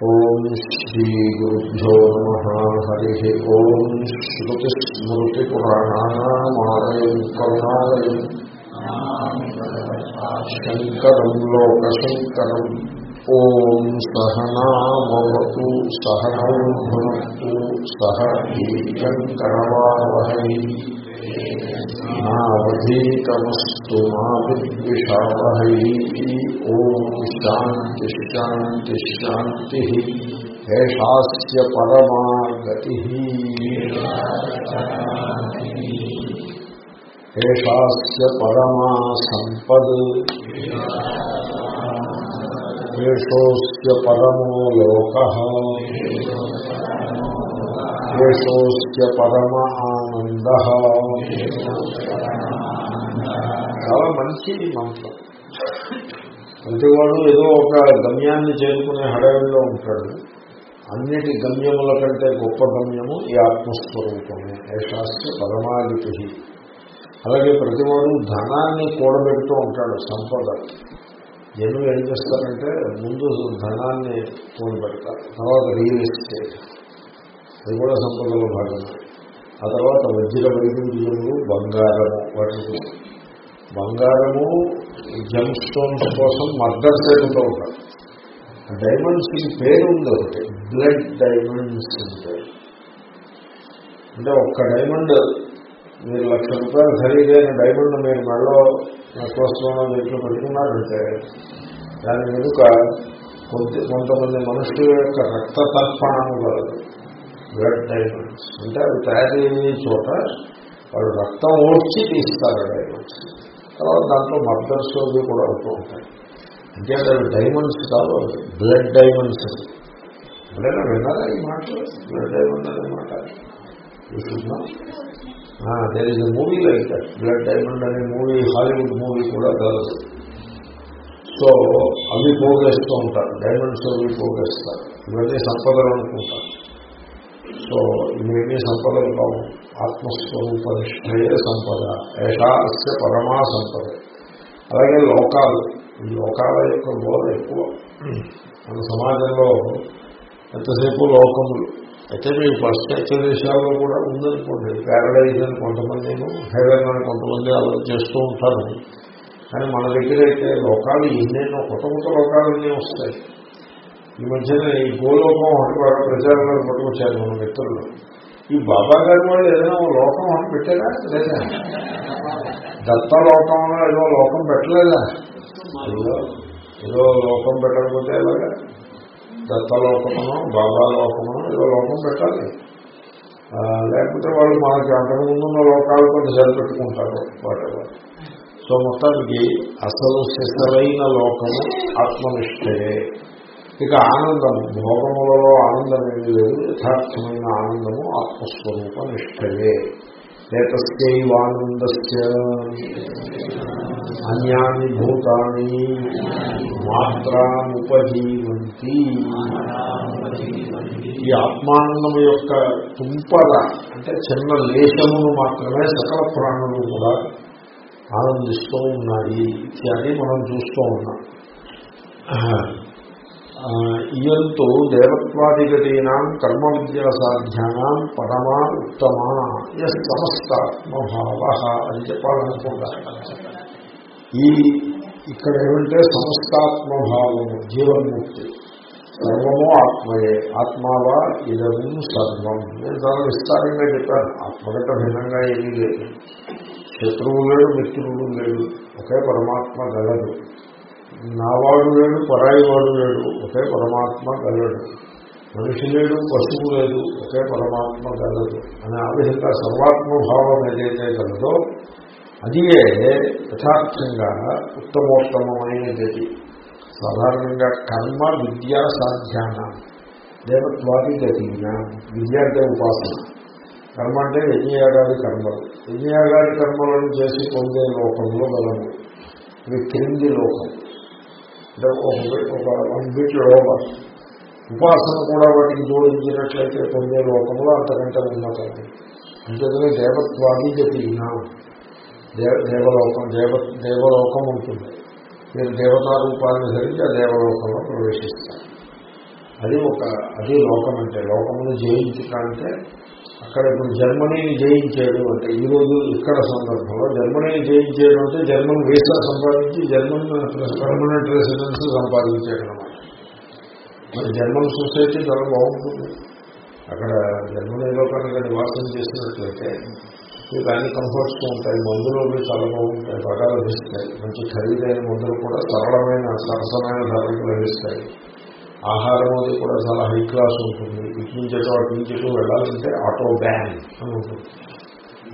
ہریتمتی شنکر لوک شنکر او سہ سہنت سہ ہی شنکر وی నావధీతమస్తు మా విద్విషావహై ఓం శాంతి శాంతి శాంతి ఏషాస్య పరమా గతి ఏషాస్య పరమా సంపద్ ఏషోస్య పరమో లోక ఏషోస్య పరమ ఆనంద చాలా మంచి మంత్రం. ప్రతివాడు ఏదో ఒక గమ్యాన్ని చేరుకునే హడావిలో ఉంటాడు. అన్నిటి గమ్యముల కంటే గొప్ప గమ్యము ఈ ఆత్మస్వరూపమే ఏషాస్య పరమాధిపతి. అలాగే ప్రతివాడు ధనాన్ని కూడబెడుతూ ఉంటాడు సంపద. జనులు ఏం చేస్తారంటే ముందు ధనాన్ని కూడబెడతారు తర్వాత రియల్ ఎస్టేట్ అది కూడా సంపదలో భాగమే. ఆ తర్వాత వజ్ర వైద్యులు బంగారము వాటికి. బంగారము జమ్ స్టోన్స్ కోసం మర్దర్ పేరుతో ఉంటారు. డైమండ్స్ పేరు ఉంది ఒకటి బ్లడ్ డైమండ్స్ అంటే. అంటే ఒక్క డైమండ్ మీరు లక్ష రూపాయలు ఖరీదైన డైమండ్ మీరు మెడలో నెక్లెస్లోనో దీంట్లో పెట్టుకున్నారంటే దాని వెనుక కొద్ది కొంతమంది మనుషుల యొక్క రక్త తర్పణము కలదు. బ్లడ్ డైమండ్స్ అంటే అవి తయారయ్యే చోట వాళ్ళు రక్తం ఓడ్చి తీస్తారు డైమండ్స్ తర్వాత దాంట్లో మర్దర్స్ అవి కూడా అవుతూ ఉంటాయి. అంటే అవి డైమండ్స్ కాదు బ్లడ్ డైమండ్స్ ఎప్పుడైనా విన్నారా ఈ మాటలు? బ్లడ్ డైమండ్ అనే మాట? There is movie like that blood diamond అనే మూవీ హాలీవుడ్ మూవీ కూడా కలదు సో అవి పోగేస్తూ ఉంటారు. డైమండ్స్ అవి పోగేస్తారు. ఇవన్నీ సంపదలు అనుకుంటారు. సో ఇవేమీ సంపదలు కావు ఆత్మస్వరూప నిష్ఠయే సంపద ఏషాస్య పరమా సంపద. అలాగే లోకాలు ఈ లోకాల యొక్క బోధ ఎక్కువ. మన సమాజంలో ఎంతసేపు లోకములు? అయితే మీకు పాశ్చాత్య దేశాల్లో కూడా ఉందనుకోండి. ప్యారడైజ్ అని కొంతమంది హెవెన్ అని కొంతమంది అలా చేస్తూ ఉంటారు. కానీ మన దగ్గర అయితే లోకాలు ఎన్నెన్నో కొత్త కొత్త లోకాలన్నీ వస్తాయి. ఈ మధ్యన ఈ గోలోకం ఒకటి ప్రచారంలో పట్టుకొచ్చారు మన మిత్రులు. ఈ బాబా గారి వాళ్ళు ఏదైనా లోకం అని పెట్టారా? లేదా? దత్తలోకంలో ఏదో లోకం పెట్టలేదా? ఏదో లోకం పెట్టకపోతే ఎలాగా? దత్తలోకమనో బాబా లోకమును ఏదో లోకం పెట్టాలి. లేకపోతే వాళ్ళు మనకి అంతకుముందున్న లోకాలు లోకాలతో సరిపెట్టుకుంటారు వాటెవర్ సో మొత్తానికి అసలు శిశలైన లోకము ఆత్మనిష్టయే ఇక ఆనందము భోగములలో ఆనందం ఏమి లేదు యథార్థమైన ఆనందము ఆత్మస్వరూప నిష్టయే ఏతస్యైవానందస్య అన్యాన్ని భూతాన్ని మాత్రాముపజీవంతి. ఈ ఆత్మానందం యొక్క తుంపర అంటే చిన్న లేశమును మాత్రమే సకల ప్రాణులు కూడా ఆనందిస్తూ ఉన్నాయి. ఇత్యాది మనం చూస్తూ ఉన్నాం. ఇయంతో దేవత్వాదిగతీనాం కర్మ విద్యాసాధ్యానం పరమా ఉత్తమా ఎస్ సమస్తాత్మభావ అని చెప్పాలనుకుంటారు. ఈ ఇక్కడ ఏమంటే సమస్తాత్మభావము జీవన్ముక్తి సర్వము ఆత్మయే ఆత్మావా ఇదము సర్వం. నేను చాలా విస్తారంగా చెప్పాను ఆత్మగత భిన్నంగా ఏమీ లేదు. శత్రువు లేడు మిత్రుడు లేడు. ఒకే పరమాత్మ గలదు. నావాడు లేడు పరాయి వాడు లేడు ఒకే పరమాత్మ గలడు. మనిషి లేడు పశువు లేదు ఒకే పరమాత్మ గలదు అనే ఆ విధంగా సర్వాత్మభావం ఏదైతే కలదో అదియే యథార్థంగా ఉత్తమోత్తమైన సాధారణంగా కర్మ విద్యా సాధ్యాన. దేవత్వాది గతిన విద్య అంటే ఉపాసన. కర్మ అంటే యజ్ఞయాగాది కర్మలు. యజ్ఞయాగాది కర్మలను చేసి పొందే లోకంలో గలము ఇవి క్రింది లోకం. అంటే ఒక వన్ ఉపాసన కూడా వాటికి జోడించినట్లయితే పొందే లోకంలో అంతకంటే ఉన్నతండి అంతేకాని దేవత్వాది గతిన దేవలోకం దేవ దేవలోకం ఉంటుంది మీరు దేవతారూపాన్ని ధరించి ఆ దేవలోకంలో ప్రవేశిస్తారు. అది ఒక అది లోకం అంటే లోకమును జయించుట అంటే అక్కడ ఇప్పుడు జర్మనీని జయించేయడం అంటే ఈరోజు ఇక్కడ సందర్భంలో జర్మనీని జయించేయడం అంటే జర్మన్ వీసా సంపాదించి జర్మన్ పర్మనెంట్ రెసిడెన్స్ సంపాదించేయడం అన్నమాట. మరి జర్మన్ సొసైటీ చాలా బాగుంటుంది. అక్కడ జర్మనీలో కనుక నివాసం చేసినట్లయితే మీకు అన్ని కంఫర్ట్స్ ఉంటాయి మందులు అవి చాలా బాగుంటాయి బాగా లభిస్తాయి మంచి ఖరీదైన మందులు కూడా సరళమైన సరసమైన ధరలకు లభిస్తాయి. ఆహారం అది కూడా చాలా హై క్లాస్ ఉంటుంది. ఇటు నుంచి అటు అటు నుంచి ఇటు వెళ్ళాలంటే ఆటో బ్యాన్ అని ఉంటుంది.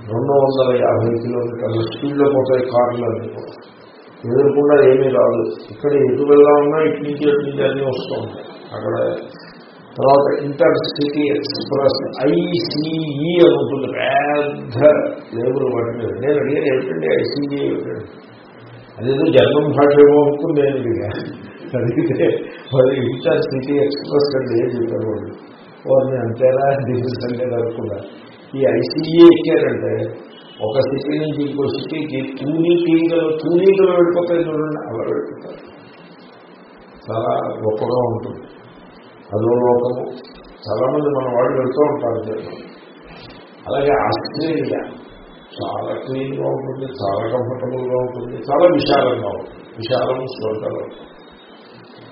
రెండు వందల యాభై కిలోమీటర్ల స్పీడ్లో పోతాయి కార్లు అన్నీ కూడా. ఎదురకుండా ఏమీ రాదు. ఇక్కడ ఎటు వెళ్ళాలన్నా ఇటు నుంచి అటు నుంచి అన్నీ వస్తూ ఉంటాయి. అక్కడ తర్వాత ఇంటర్ సిటీ ఎక్స్ప్రెస్ ఐసీఈ అని ఉంటుంది. పెద్ద లేబుల్ పట్టింది నేను అడిగాను ఏమిటండి ఐసీఈ ఏమిటండి? అదేదో జన్మం భాష ఏమో అనుకుంది నేను అడిగితే వాళ్ళు ఇంటర్ సిటీ ఎక్స్ప్రెస్ అంటే ఏం చెప్పారు వాళ్ళు? వారిని అంతేనా? డిఫరెన్స్ అంటే అనుకున్నా ఈ ఐసీఏ ఎక్కారంటే ఒక సిటీ నుంచి ఇంకో సిటీకి తూనీ తీగలు తూనీగలు వెళ్ళిపోతాయి చూడండి అలా వెళ్ళిపోతారు. చాలా గొప్పగా ఉంటుంది. అదో లోకము. చాలా మంది మన వాళ్ళు వెళ్తూ ఉంటారు అలాగే ఆస్ట్రేలియా చాలా క్లీన్గా ఉంటుంది చాలా కంఫర్టబుల్గా ఉంటుంది చాలా విశాలంగా ఉంటుంది. విశాలం స్వర్గంగా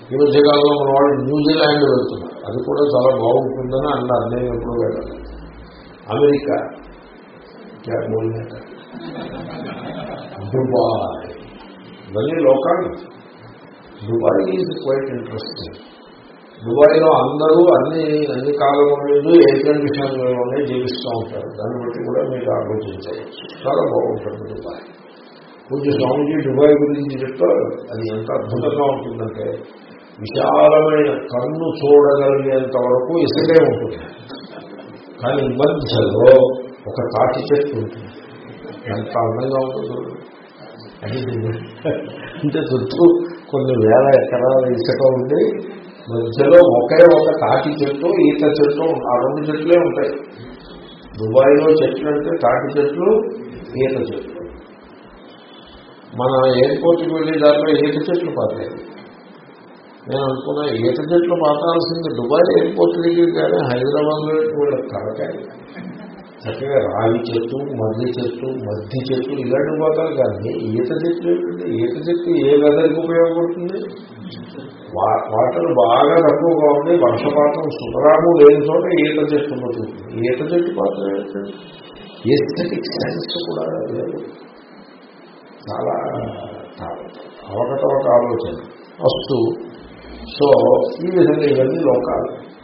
ఈ మధ్యకాలంలో మన వాళ్ళు న్యూజిలాండ్ వెళ్తున్నారు. అది కూడా చాలా బాగుంటుందని అన్నారు. నేను ఎప్పుడు వెళ్ళాలి అమెరికా. దుబాయ్. మళ్ళీ లోకాన్ని దుబాయ్ ఈజ్ క్వైట్ ఇంట్రెస్టింగ్. దుబాయ్లో అందరూ అన్ని అన్ని కాలంలో ఎయిర్ కండిషన్లోనే జీవిస్తూ ఉంటారు. దాన్ని బట్టి కూడా మీరు ఆలోచించవచ్చు చాలా బాగుంటుంది దుబాయ్. కొంచెం స్వామిజీ దుబాయ్ గురించి చెప్తారు. అది ఎంత అద్భుతంగా ఉంటుందంటే విశాలమైన కన్ను చూడగలిగేంత వరకు ఇసుకే ఉంటుంది. కానీ మధ్యలో ఒక తాటి చెట్టు ఉంటుంది. ఎంత అందంగా ఉంటుంది అంటే చుట్టూ కొన్ని వేల ఎకరాల ఇసుక ఉండి మధ్యలో ఒకే ఒక తాటి చెట్టు ఈత చెట్టు ఆ రెండు చెట్లే ఉంటాయి. దుబాయ్లో చెట్లు అంటే తాటి చెట్లు ఈత చెట్లు. మన ఎయిర్పోర్ట్కి వెళ్ళి దాంట్లో ఈత చెట్లు పాతాయి. నేను అనుకున్నా ఈత చెట్లు పాతాల్సింది దుబాయ్ ఎయిర్పోర్ట్ దగ్గర కానీ హైదరాబాద్లో వీళ్ళ కరకాయ చక్కగా రావి చెట్టు మర్రి చెట్టు మద్ది చెట్టు ఇలాంటి పోతారు కానీ ఈత చెట్టు ఏంటంటే ఈత చెట్టు ఏ వెదర్కి ఉపయోగపడుతుంది? వాటర్ బాగా తక్కువగా ఉంది వర్షపాతం సుతరాము లేని చోట ఈత చెట్టు పడుతుంది? ఈత చెట్టు పాత్ర ఏంటంటే ఎస్థెటిక్ సెన్స్ కూడా లేదు. చాలా అవకతవక ఆలోచన. వస్తూ సో ఈ విధంగా ఇవన్నీ లోకాలు.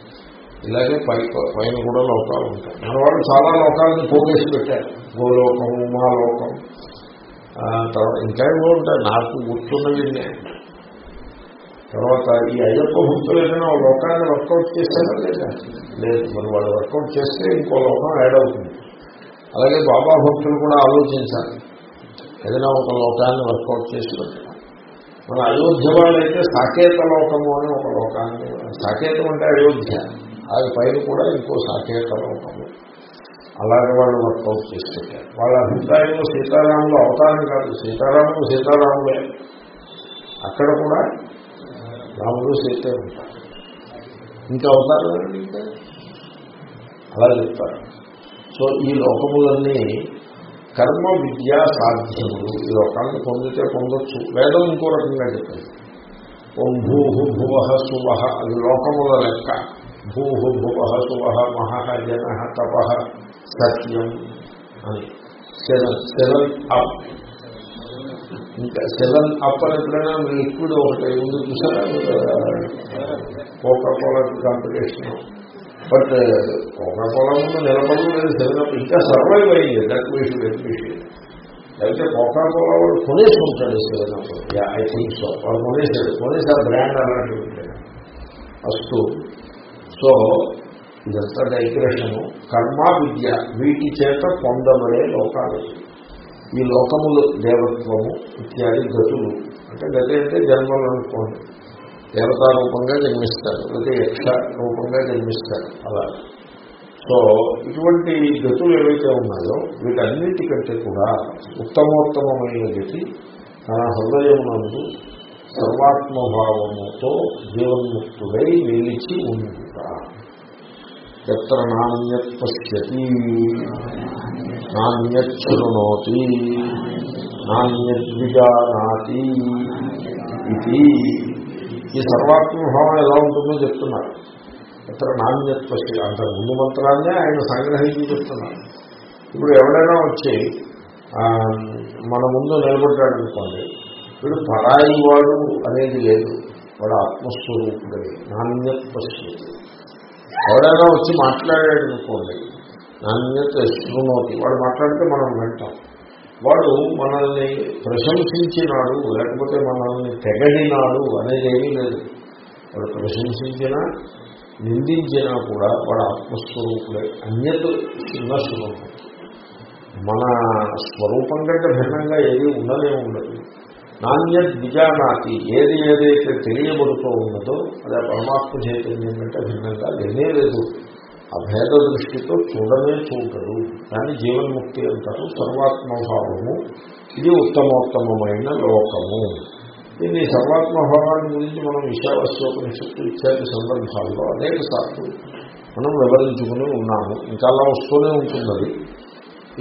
ఇలాగే పై పైన కూడా లోకాలు ఉంటాయి. మన వాళ్ళు చాలా లోకాలను పోగేసి పెట్టారు గోలోకం ఉమాలోకం తర్వాత ఇంకా ఏమో ఉంటాయి. నాకు గుర్తున్నవి తర్వాత ఈ అయ్యప్ప భక్తులు ఏదైనా లోకాన్ని వర్కౌట్ చేశారా లేదా? లేదు. మరి వాళ్ళు వర్కౌట్ చేస్తే ఇంకో లోకం యాడ్ అవుతుంది. అలాగే బాబా భక్తులు కూడా ఆలోచించాలి. ఏదైనా ఒక లోకాన్ని వర్కౌట్ చేసి మన అయోధ్య వాళ్ళైతే సాకేత లోకము అని ఒక లోకాన్ని సాకేతం అంటే అయోధ్య. అది పైన కూడా ఇంకో సాకేత లోకము అలాగే వాళ్ళు వర్కౌట్ చేసి వాళ్ళ అభిప్రాయంలో సీతారాములు అవతారం కాదు సీతారాములు సీతారాములే. అక్కడ కూడా రాములు సీతే ఉంటారు. ఇంకా అవతారం అలా చెప్తారు. సో ఈ లోకములన్నీ కర్మ విద్యా సాధ్యములు ఈ లోకాన్ని పొందితే పొందొచ్చు వేదం ఇంకో రకంగా చెప్పింది ఓం భూ భువ శువ అది లోకముల లెక్క భూ భువ శువ మహ జన తప సత్యం అని సెవెన్ సెవెన్ అప్ ఇంకా సెవెన్ అప్ అని ఎప్పుడైనా లిక్విడ్ ఒకటి ఉంది చూసారా Coca Cola competition but Coca Cola ముందు లేదు సెవెన్ ఇంకా సర్వైవ్ అయ్యింది దట్ వీ షుడ్ అప్రిషియేట్ అయితే కోకా కోలా వాడు కొనేసి ఉంటాడు సెవెన్ ఐ థింక్ సో వాడు కొనేసాడు కొనేసి ఆ బ్రాండ్ అలాంటి ఉంటాడు ఫస్ట్ సో ఇదంతా డైగ్రెషను కర్మ విద్య. వీటి చేత పొందబడే లోకాలు. ఈ లోకములు దేవత్వము ఇత్యాది గతులు. అంటే గతి అంటే జన్మలు అనుకోండి. దేవతా రూపంగా జన్మిస్తారు లేకపోతే యక్ష రూపంగా జన్మిస్తారు అలా. సో ఇటువంటి గతులు ఏవైతే ఉన్నాయో వీటన్నిటికంటే కూడా ఉత్తమోత్తమమైనది గతి తన హృదయమునందు సర్వాత్మభావముతో జీవన్ముక్తుడై నిలిచి ఉండుట. ఎత్ర నాణ్యత్ పశ్యతి నాణ్యత్ శృణోతి నాణ్యద్విజానాతి ఇది ఈ సర్వాత్మభావం ఎలా ఉంటుందో చెప్తున్నారు. ఇతర నాణ్యత్ అంత ముందు మంత్రాన్నే ఆయన సంగ్రహించి చెప్తున్నారు. ఇప్పుడు ఎవడైనా వచ్చి మన ముందు నిలబడ్డాడు అనుకోండి వీడు పరాయి వాడు అనేది లేదు. వాడు ఆత్మస్వరూపుడే నాణ్యత ఎవడైనా వచ్చి మాట్లాడాడు అనుకోండి నాణ్యత శృణోతి వాడు మాట్లాడితే మనం వింటాం. వాడు మనల్ని ప్రశంసించినాడు లేకపోతే మనల్ని తెగడినాడు అనేది ఏమీ లేదు. వాడు ప్రశంసించినా నిందించినా కూడా వాడు ఆత్మస్వరూపుడే అన్యత చిన్న స్వరూపం మన స్వరూపం కంటే భిన్నంగా ఏది ఉండనే ఉండదు. నాణ్యత్ విజానాతి ఏది ఏదైతే తెలియబడుతూ ఉన్నదో అది పరమాత్మ చైతన్యం కంటే భిన్నంగా లేనే లేదు. అభేద దృష్టితో చూడనే చూడరు. దాన్ని జీవన్ముక్తి అంటారు సర్వాత్మభావము. ఇది ఉత్తమోత్తమమైన లోకము. దీన్ని సర్వాత్మభావాన్ని గురించి మనం ఈశావాస్యోపనిషత్తు ఇత్యాది సందర్భాల్లో. అనేక సార్లు మనం వివరించుకుని ఉన్నాము. ఇంకా అలా వస్తూనే ఉంటుంది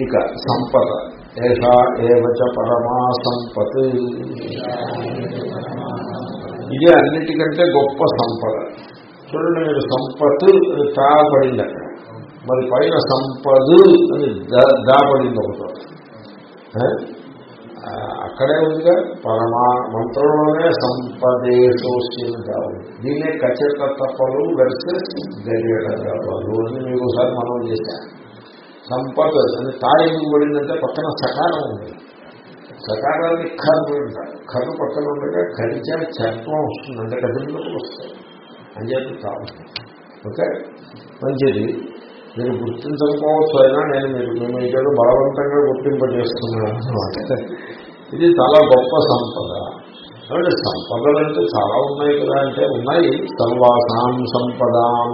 ఇక సంపద. ఏషా ఏవచ పరమా సంపత్. ఇది అన్నిటికంటే గొప్ప సంపద. చూడండి మీరు సంపత్ అని తాపడింది అక్కడ. మరి పైన సంపద అని దా- దాపడింది ఒకటో అక్కడే ఉందిగా. పరమా మంత్రంలోనే సంపదేశోస్యం కావాలి. దీన్నే కచట తప్పలు వెర్సెస్ గడియట అని మీకు ఒకసారి మనం చేశాను సంపద అని తాయి పడిందంటే పక్కన సకారం ఉంది. సకారాన్ని ఖర్చు అంటారు ఖర్రు పక్కన ఉండగా ఖరిచా చర్మం వస్తుంది అంటే కదిలినప్పుడు వస్తుంది. అని చెప్పి తాము ఓకే? మంచిది. మీరు గుర్తించకపోవచ్చు అయినా నేను మీరు మేము ఇక్కడ బలవంతంగా గుర్తింపజేస్తున్నాను ఇది చాలా గొప్ప సంపద. కాబట్టి సంపదలు అంటే చాలా ఉన్నాయి కదా అంటే ఉన్నాయి. సర్వాసాం సంపదాం.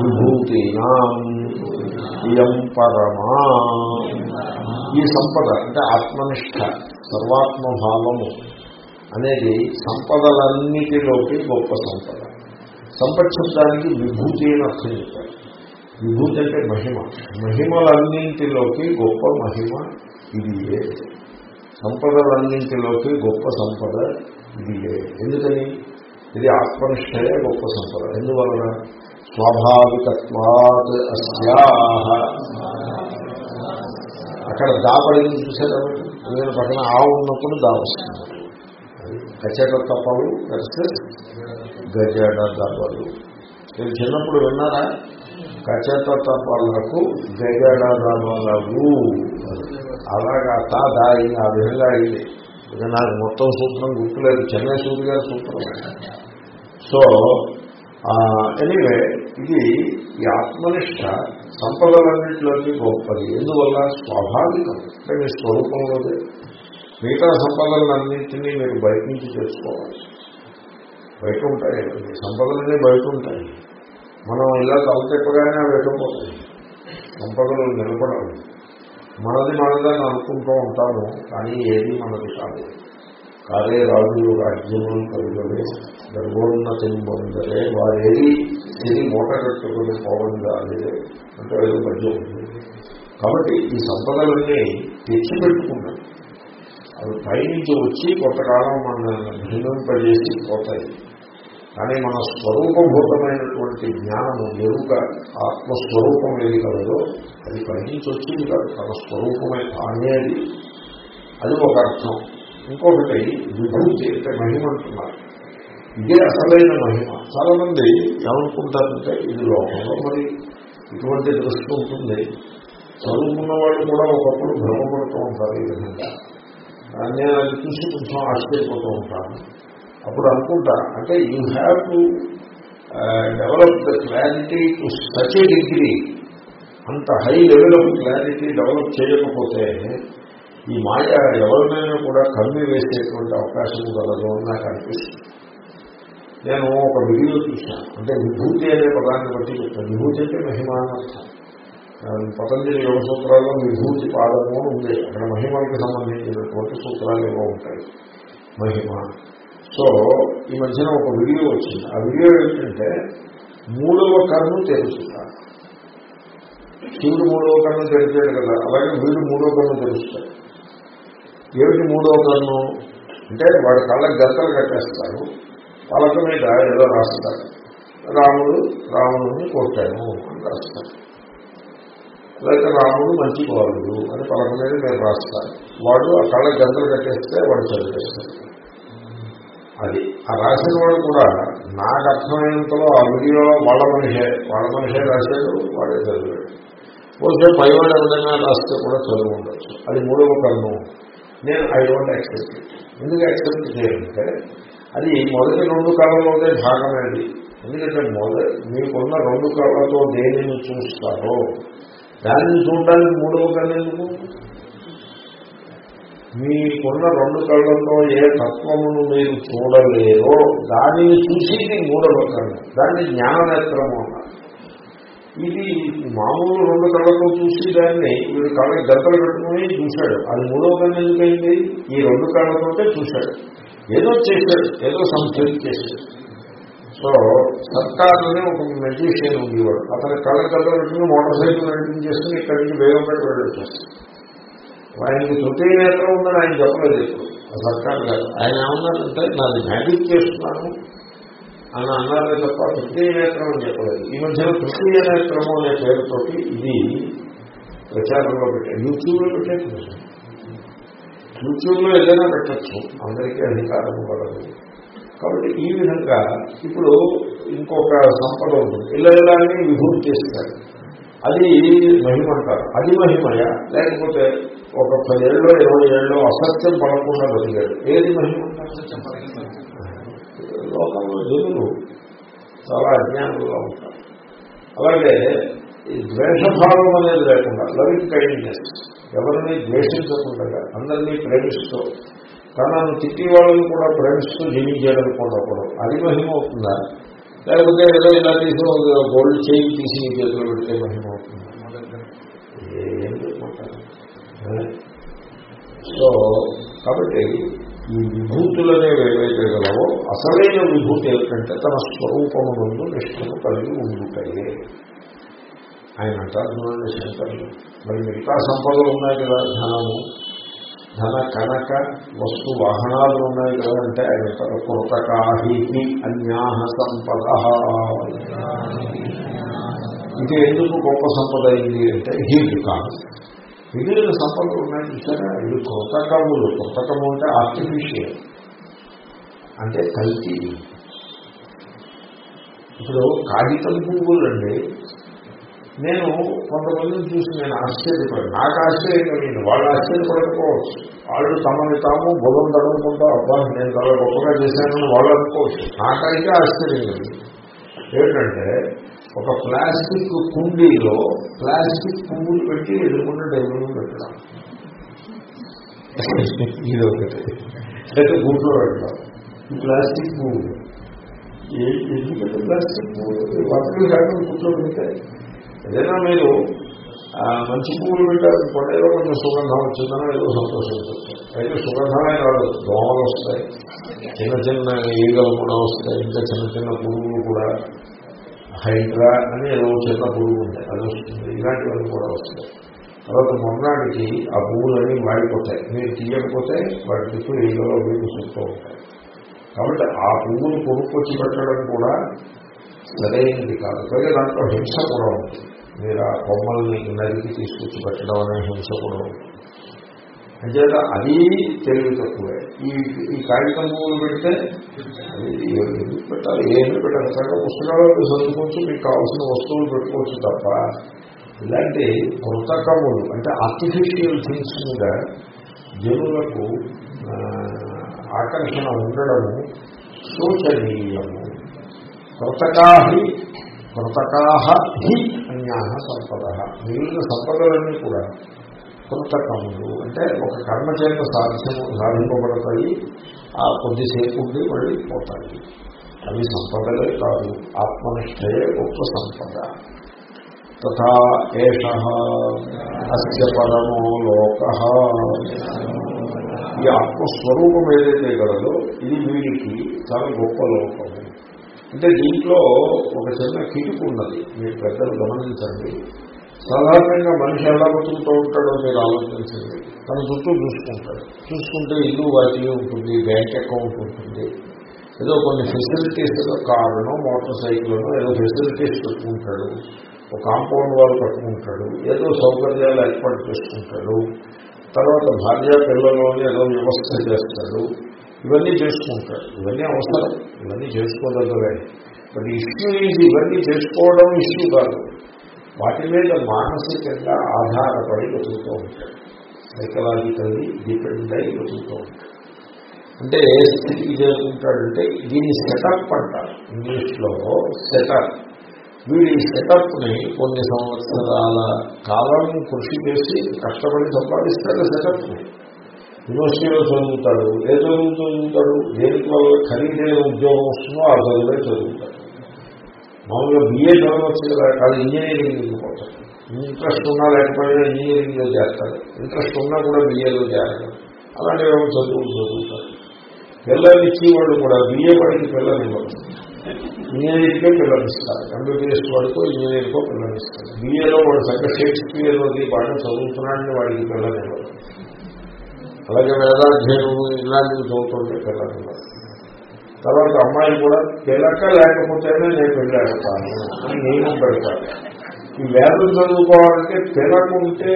విభూతినాం. ఇయం పరమా. ఈ సంపద అంటే ఆత్మనిష్ట సర్వాత్మభావము. అనేది సంపదలన్నిటిలోకి గొప్ప సంపద. సంపద శబ్దానికి విభూతి అని అర్థం చెప్పారు విభూతి అంటే మహిమ. మహిమలన్నింటిలోకి గొప్ప మహిమ ఇది ఏ? సంపదలన్నింటిలోకి గొప్ప సంపద ఇది ఏ? ఎందుకని? ఇది ఆత్మనిష్టయే గొప్ప సంపద. ఎందువలన? స్వాభావికత్వాత్ అస్యాహ. అక్కడ దాపడింది చూసారా? నేను పక్కన ఆవు ఉన్నప్పుడు దా వస్తుంది గజడ తప్పలు versus గజడ దప్పలు మీరు చిన్నప్పుడు విన్నారా? కచట తప్పలకు గజడ దబలవు అలాగా తా దాయి ఆ విధంగా అయింది ఇక నాకు మొత్తం సూత్రం గుర్తులేదు. చెన్నై సూర్య గారి సూత్రం. సో ఎనీవే ఇది ఈ ఆత్మనిష్ట సంపదలన్నింటిలోకి గొప్పది. ఎందువల్ల? స్వాభావికం. అంటే మీ స్వరూపంలోదే మిగతా సంపదలన్నింటినీ మీరు బయట నుంచి చేసుకోవాలి బయట ఉంటాయి. మీ సంపదలన్నీ బయట ఉంటాయి. మనం ఇలా తలచెప్పగానే అవి ఎటుపోతాయి సంపదలు నిలబడవు. మనది మనదని అనుకుంటూ ఉంటాము కానీ ఏది మనది కాదు. కాదే రాజులు రాజ్యములు కలుగలే గర్వోన్నతి పొందలే వారేది ఇది మూట కట్టుకుని పోవందాలే అంటే ఏదో మధ్య ఉంది కాబట్టి ఈ సంపదలన్నీ తెచ్చిపెట్టుకున్నాం అవి పైనుంచి వచ్చి కొంతకాలం మన భిన్నింపజేసి పోతాయి. కానీ మన స్వరూపభూతమైనటువంటి జ్ఞానము ఎరుక ఆత్మస్వరూపం ఏది కలదో అది పైనుంచి వచ్చింది కాదు తన స్వరూపమే తానేది అది. ఒక అర్థం. ఇంకొకటి విభూతి అంటే మహిమ అంటున్నారు. ఇదే అసలైన మహిమ. చాలా మంది ఏమనుకుంటారంటే ఇది లోకంలో మరి ఇటువంటి దృష్టి ఉంటుంది. చదువుకున్న వాళ్ళు కూడా ఒకప్పుడు భ్రమపడుతూ ఉంటారు ఈ విధంగా. నేను అది చూసి కొంచెం ఆశ్చర్యపోతూ ఉంటాను అప్పుడు అనుకుంటా అంటే you have to develop the clarity to such a degree అంత high level of clarity develop చేయకపోతే ఈ మాయ ఎవరినైనా కూడా కమ్మి వేసేటువంటి అవకాశం కలదు అని నాకు అనిపిస్తుంది. నేను ఒక వీడియో చూశాను. అంటే విభూతి అనే పదాన్ని బట్టి చెప్తాను. విభూతి అంటే మహిమ పతంజలి యోగ సూత్రాల్లో విభూతి పాదము ఉంది అక్కడ మహిమకి సంబంధించినటువంటి సూత్రాలు ఏవో ఉంటాయి. మహిమ. సో ఈ మధ్యన ఒక వీడియో వచ్చింది. ఆ వీడియో ఏంటంటే మూడవ కన్ను తెలుస్తారు. శివుడు మూడవ కన్ను తెలిసాడు కదా. అలాగే వీడు మూడవ కన్ను తెలుస్తాడు. ఏమిటి మూడవ కన్ను అంటే వాడి కళ్ళకి గంతలు కట్టేస్తారు. పలక మీద ఏదో రాస్తారు. రాముడు రాముడిని కొట్టాను అని రాస్తారు. లేక రాముడు మంచి బాలుడు అని పలక మీద నేను రాస్తాను వాడు ఆ కళ్ళ గంటలు కట్టేస్తే వాడు చదివేస్తాడు అది ఆ రాసిన వాడు కూడా నాకు అర్థమైనంతలో ఆ వీడియో వాళ్ళ మనిషే వాళ్ళ మనిషే రాశాడు వాడే చదివాడు. పోతే పైవాడు ఎవరైనా రాస్తే కూడా చదువు ఉండొచ్చు అది మూడవ కర్ణం నేను ఐ డోంట్ యాక్సెప్ట్ ఎందుకు యాక్సెప్ట్ చేయాలంటే అది మొదటి రెండు కాలంలోనే భాగమేది ఎందుకంటే మొదటి మీకున్న రెండు కళ్ళతో దేనిని చూస్తారో దానిని చూడడానికి మూడవ కళ్ళు ఎందుకు? మీకున్న రెండు కళ్ళల్లో ఏ తత్వమును మీరు చూడలేరో దానిని చూసేది మూడవ కళ్ళు. దాన్ని జ్ఞాననేత్రము అన్నారు. ఇది మామూలు రెండు కళ్ళతో చూసి దాన్ని వీడు కళ్ళ గంటలు పెట్టుకుని చూశాడు. అది మూడవ కళ్ళు ఎందుకైంది? ఈ రెండు కళ్ళతోటే చూశాడు. ఏదో చేశాడు. ఏదో సంస్కృతి చేశాడు. సో సర్కారులోనే ఒక మెజిషియన్ ఉండేవాడు. అతని కళ్ళ కళ్ళ పెట్టుకుని మోటార్ సైకిల్ నడిపించేసుకుని ఇక్కడి నుంచి వేగం పెట్టి వెళ్ళొచ్చేస్తాడు. ఆయనకి తృతీయ నేత్రం ఉందని ఆయన చెప్పలేదు ఇప్పుడు ఆ సర్కార్ గారు ఆయన ఏమన్నారంటే నాది మ్యాజిక్ చేస్తున్నాను అని అన్నారే. తప్ప తృతీయ నేత్రం అని చెప్పలేదు. ఈ మధ్యన తృతీయ నేత్రము అనే పేరుతోటి ఇది ప్రచారంలో పెట్టారు యూట్యూబ్లో పెట్టారు యూట్యూబ్లో ఏదైనా పెట్టచ్చు. అందరికీ అధికారం కలదు కాబట్టి ఈ విధంగా ఇప్పుడు ఇంకొక సంపద ఉంటుంది ఇళ్ళ ఇలా విభూతి చేస్తారు అది మహిమ అంటారు అది మహిమయ? లేకపోతే ఒక పదేళ్ళు ఇరవై ఏళ్ళు అసత్యం పడకుండా బతికాడు. ఏది మహిమ? లోకంలో జనులు చాలా అజ్ఞానంగా ఉంటారు. అలాగే ఈ ద్వేషభావం అనేది లేకుండా లవింగ్ కైండ్నెస్. ఎవరిని ద్వేషించకుండా అందరినీ ప్రేమిస్తూ తనను తిట్టి వాళ్ళని కూడా ప్రేమిస్తూ జీవించాలనుకోవడం అది మహిమ అవుతుందా? లేకపోతే ఏదో ఇలా తీసి గోల్డ్ చేయి తీసి నీ చేతిలో పెడితే మహిమ అవుతుందా? ఏం? సో కాబట్టి ఈ విభూతులు ఏవైతే గలవో అసలైన విభూతి ఏమిటంటే తన స్వరూపము ముందు నిష్ఠను కలిగి ఉండుతాయే ఆయన అంటారు చూడండి శంకరులు మరి మిగతా సంపదలు ఉన్నాయి కదా ధనము ధన కనక వస్తు వాహనాలు ఉన్నాయి కదా అంటే ఆయన అంటారు కృతకాహి అన్యాహ సంపద. ఇది ఎందుకు గొప్ప సంపద అయింది అంటే హీట్ కాదు. మిగిలిన సంపదలు ఉన్నాయి చూసారా? ఇది కృతకములు. కృతకము అంటే ఆర్టిఫిషియల్ అంటే కల్తీ. ఇప్పుడు కాగితం పువ్వులు అండి నేను కొంతమందిని చూసి నేను ఆశ్చర్యపడి నాకు ఆశ్చర్యం కలిగింది వాళ్ళు ఆశ్చర్యపడకపోవచ్చు. వాళ్ళు తమని తాము బుధం తడుముకుంటా అబ్బా నేను చాలా గొప్పగా చేశానని వాళ్ళు అనుకోవచ్చు. నాకైతే ఆశ్చర్యం కలిగింది ఏంటంటే ఒక ప్లాస్టిక్ కుండీలో ప్లాస్టిక్ పువ్వులు పెట్టి ఎదుర్కొన్న టేబుల్ పెట్టడం. ఇది ఒకటి. అయితే గుంట్లో పెట్టడం ఈ ప్లాస్టిక్ పువ్వులు. ఎందుకంటే ప్లాస్టిక్ పువ్వులు? వాటికి కాకుండా కూర్చోబెడితే ఏదైనా మీరు మంచి పువ్వులు పెట్టారు కొండలో కొంచెం సుగంధం వచ్చిందని ఏదో సంతోషించవచ్చు అయితే సుగంధమైన వాళ్ళు దోమలు వస్తాయి చిన్న చిన్న ఈగలు కూడా వస్తాయి ఇంకా చిన్న చిన్న పురుగులు కూడా. హైడ్రా అని ఏదో చిన్న పురుగు ఉంటాయి అది వస్తుంది. ఇలాంటివన్నీ కూడా వస్తాయి. తర్వాత మొన్నటికి ఆ పువ్వులన్నీ వాడిపోతాయి. మీరు తీయకపోతే వాటి చుట్టూ ఈగలో వీళ్ళు చుట్టూ ఉంటాయి. కాబట్టి ఆ పువ్వులు కొనుక్కొచ్చి పెట్టడం కూడా సరైనది కాదు. పైగా దాంట్లో హింస కూడా ఉంటుంది. మీరు ఆ కొమ్మల్ని నరికి తీసుకొచ్చి పెట్టడం అనే హింస కూడా అంచేత అది తెలివి తక్కువే. ఈ ఈ కాగితం పువ్వులు పెడితే ఎందుకు పెట్టాలి? ఏమి పెట్టాలి? చక్కగా పుస్తకాలు చదువుకోవచ్చు మీకు కావాల్సిన వస్తువులు పెట్టుకోవచ్చు తప్ప ఇలాంటి కృతకములు అంటే ఆర్టిఫిషియల్ థింగ్స్ మీద జనులకు ఆకర్షణ ఉండడము శోచనీయము. కృతకాహి కృతకాహ హి అన్యాహ సంపద. మిగిలిన సంపదలన్నీ కూడా కృతకములు అంటే ఒక కర్మ చేత సాధ్యము సాధింపబడతాయి. ఆ కొద్దిసేపు ఉండి మళ్ళీ పోతాయి. అవి సంపదలే కాదు ఆత్మనిష్టయే గొప్ప సంపద. తథా ఏష అస్య పరమో లోక. ఈ ఆత్మస్వరూపం ఏదైతే గలదో ఇది వీడికి చాలా గొప్ప లోకము. అంటే దీంట్లో ఒక చిన్న కిటుకు ఉన్నది. మీరు పెద్దలు గమనించండి. సాధారణంగా మనిషి ఎలా బతుకుతూ ఉంటాడో మీరు ఆలోచించండి. తన చుట్టూ చూసుకుంటాడు. చూసుకుంటే ఇల్లు వాటి ఉంటుంది బ్యాంక్ అకౌంట్ ఉంటుంది. ఏదో కొన్ని ఫెసిలిటీస్ కారును మోటార్ సైకిల్ను ఏదో ఫెసిలిటీస్ పెట్టుకుంటాడు ఒక కాంపౌండ్ వాళ్ళు పెట్టుకుంటాడు ఏదో సౌకర్యాలు ఏర్పాటు చేసుకుంటాడు. తర్వాత భార్య పిల్లలు ఏదో వ్యవస్థ చేస్తాడు. ఇవన్నీ చేసుకుంటాడు ఇవన్నీ అవసరం. ఇవన్నీ చేసుకోదగ్గవే బట్ ఇష్యూ ఇది ఇవన్నీ చేసుకోవడం ఇష్యూ కాదు. వాటి మీద మానసికంగా ఆధారపడి బతుకుతూ ఉంటాడు సైకలాజికల్లీ డిపెండ్ అయి బతుకుతూ ఉంటాడు అంటే ఏ స్థితికి చేరుకుంటాడంటే దీన్ని సెటప్ అంటారు. ఇంగ్లీష్లో సెటప్. వీడి సెటప్ని కొన్ని సంవత్సరాల కాలం కృషి చేసి కష్టపడి సంపాదిస్తాడు సెటప్ని. యూనివర్సిటీలో చదువుతాడు. ఏ చదువు చదువుతాడు? దేనికి వల్ల ఖరీదైన ఉద్యోగం వస్తుందో ఆ చదువులే చదువుతాడు. మామూలుగా బిఏ చదవచ్చు కదా కాదు ఇంజనీరింగ్ పోతాడు. ఇంట్రెస్ట్ ఉన్నా లేకపోయినా ఇంజనీరింగ్లో చేస్తాడు. ఇంట్రెస్ట్ ఉన్నా కూడా బిఏలో చేస్తాడు. అలాంటి చదువులు చదువుతారు పిల్లలిచ్చి వాళ్ళు కూడా బిఏ వాడికి పిల్లలు పిల్లనివ్వరు ఇంజనీరింగ్కే పిల్లలు ఇస్తారు. ఎంబీబీఎస్ వాడికో ఇంజనీరింగ్కో పిల్లలు ఇస్తారు. బిఏలో వాడు సగ షేక్స్పియర్లోకి బాగా చదువుతున్నాడని వాడికి పిల్లలు పిల్లనివ్వరు అలాగే వేదాధ్యయనము ఇలాంటివి చదువుతుంటే పిల్లలు తర్వాత అమ్మాయిలు కూడా పిల్లక లేకపోతేనే నేను పెళ్ళాడతాను అని నియమం పెడతాను. ఈ వేదం చదువుకోవాలంటే పిల్లకుంటే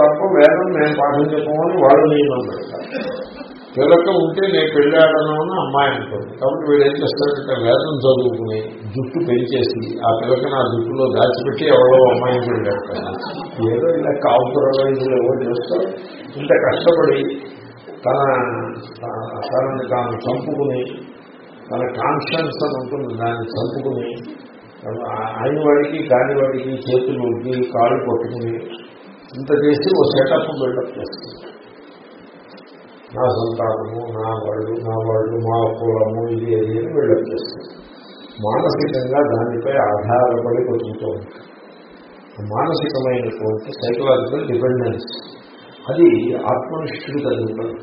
తప్ప వేదం నేను పాఠం చెప్పమని వాళ్ళు నియమం పెడతారు పిల్లక ఉంటే నేను పెళ్ళాడను అని అమ్మాయి అనుకోండి. కాబట్టి వీడు ఏం చేస్తాడంటే వేదం చదువుకుని జుట్టు పెంచేసి ఆ పిల్లక నా జుట్టులో దాచిపెట్టి ఎవరో అమ్మాయిని పెళ్ళాడతాను ఏదో ఇలా కావుతురలు ఏవో చేస్తారు? ఇంత కష్టపడి తన తనని తాను చంపుకుని తన కాన్షియన్స్ అని ఉంటుంది దాన్ని చంపుకుని అయిన వాడికి కాని వాడికి చేతులు ఉగ్గి కాళ్ళు పట్టుకుని ఇంత చేసి ఓ సెటప్ బిల్డప్ చేస్తుంది. నా సంతానము నా వాళ్ళు నా వాళ్ళు మా కులము ఇది అది అని బిల్డప్ చేస్తుంది. మానసికంగా దానిపై ఆధారపడి బతుకుతూ ఉంటుంది. మానసికమైనటువంటి సైకలాజికల్ డిపెండెన్స్ అది ఆత్మనిష్ఠుడు కలిగి ఉంటుంది.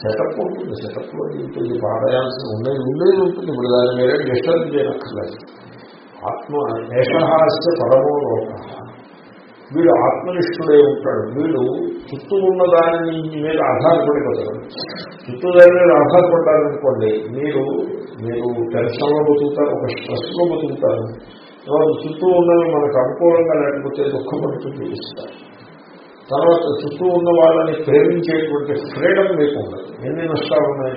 సెటప్ ఉంటుంది సెటప్లో ఉంటుంది పారాయాల్సిన ఉండేది ఉండేది ఉంటుంది. ఇప్పుడు దాని మీద డిస్టర్బ్ చేయనక్కర్లేదు ఆత్మ ఏషహాస్య పరమో లోక. వీడు ఆత్మనిష్ఠుడే ఉంటాడు. వీడు చుట్టూ ఉన్న దాని మీద ఆధారపడి చుట్టూ దాని మీద ఆధారపడ్డారనుకోండి మీరు మీరు టెన్షన్లో బతుకుతారు ఒక స్ట్రెస్లో బతుకుతారు. చుట్టూ ఉన్నవి మనకు అనుకూలంగా లేకపోతే దుఃఖపడుతుంది ఇస్తారు తర్వాత చుట్టూ ఉన్న వాళ్ళని ప్రేమించేటువంటి ఫ్రీడమ్ మీకు ఉండదు. ఎన్ని నష్టాలు ఉన్నాయి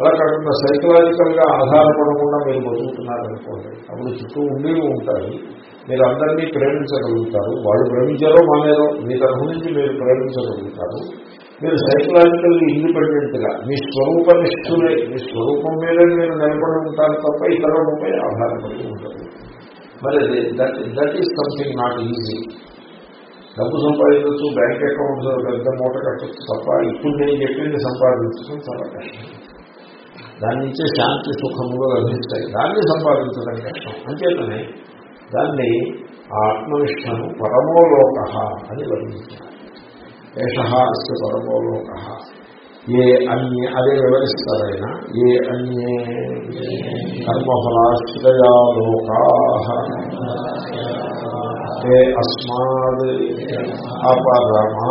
అలా కాకుండా సైకలాజికల్గా ఆధారపడకుండా మీరు బతుకుతున్నారనుకోండి అప్పుడు చుట్టూ ఉండేవి ఉంటాయి. మీరు అందరినీ ప్రేమించగలుగుతారు. వాళ్ళు ప్రేమించారో మానేరో మీ తరఫు నుంచి మీరు ప్రేమించగలుగుతారు. మీరు సైకలాజికల్లీ ఇండిపెండెంట్గా మీ స్వరూపనిష్ఠులే మీ స్వరూపం మీదే మీరు నిలబడి ఉంటారు తప్ప ఇతరులపై ఆధారపడి ఉంటుంది మరి that that is something not easy డబ్బు సంపాదించవచ్చు బ్యాంక్ అకౌంట్ పెద్ద మూట కట్టచ్చు తప్ప ఇప్పుడు నేను చెప్పింది సంపాదించడం చాలా కష్టం. దాని నుంచే శాంతి సుఖములు లభిస్తాయి. దాన్ని సంపాదించడం కష్టం. అంచేతనే దాన్ని ఆత్మనిష్టను పరమోలోక అని వర్ణించారు. ఏష పరమోలోక. ఏ అన్య అదే వివరిస్తారైనా ఏ అన్యే కర్మఫలాశ్రయాలోకా హే అస్మాద్ అపరమా